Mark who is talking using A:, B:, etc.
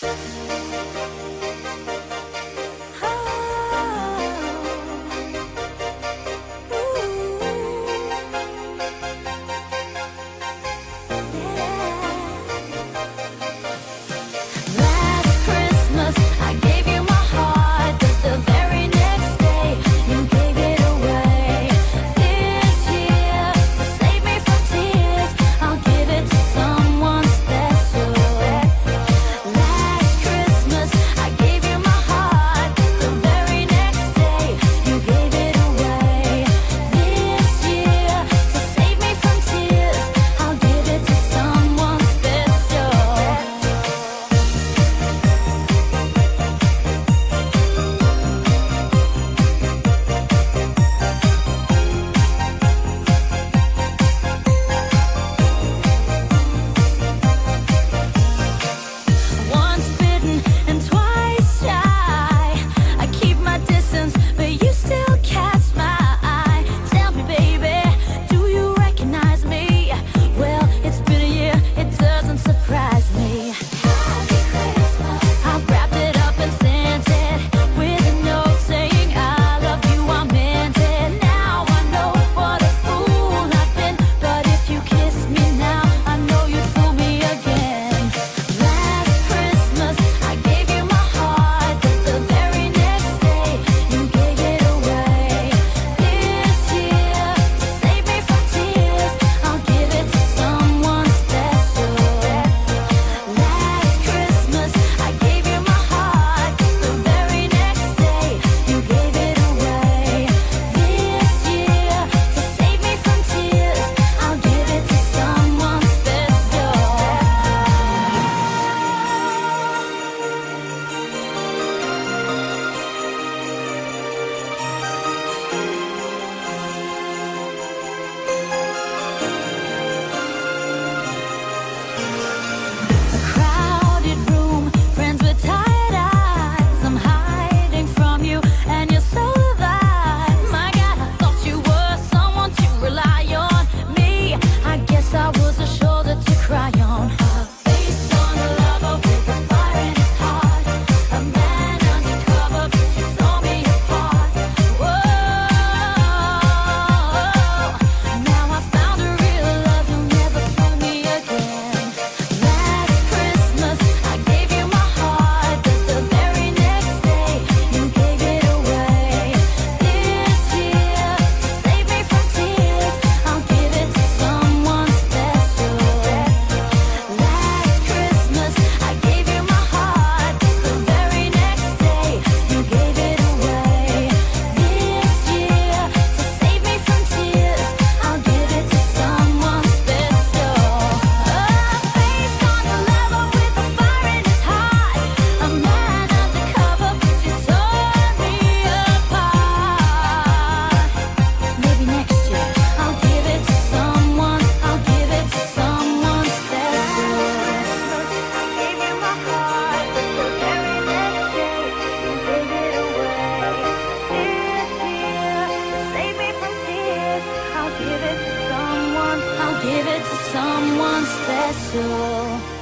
A: give it someone special.